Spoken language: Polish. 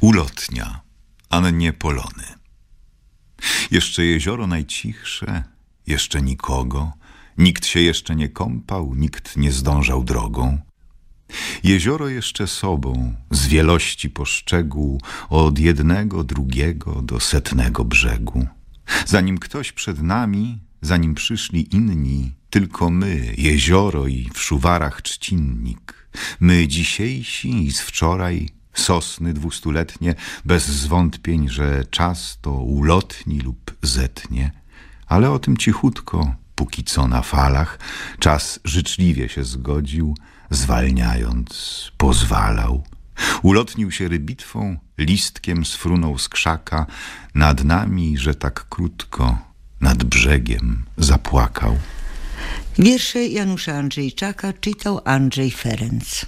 Ulotnia, Annie Polony. Jeszcze jezioro najcichsze, jeszcze nikogo, nikt się jeszcze nie kąpał, nikt nie zdążał drogą. Jezioro jeszcze sobą, z wielości poszczegół, od jednego, drugiego do setnego brzegu. Zanim ktoś przed nami, zanim przyszli inni, tylko my, jezioro i w szuwarach trzcinnik, my dzisiejsi i z wczoraj, sosny dwustuletnie, bez zwątpień, że czas to ulotni lub zetnie, ale o tym cichutko, póki co na falach, czas życzliwie się zgodził, zwalniając, pozwalał. Ulotnił się rybitwą, listkiem sfrunął z krzaka, nad nami, że tak krótko, nad brzegiem zapłakał. Wiersze Janusza Andrzejczaka czytał Andrzej Ferenc.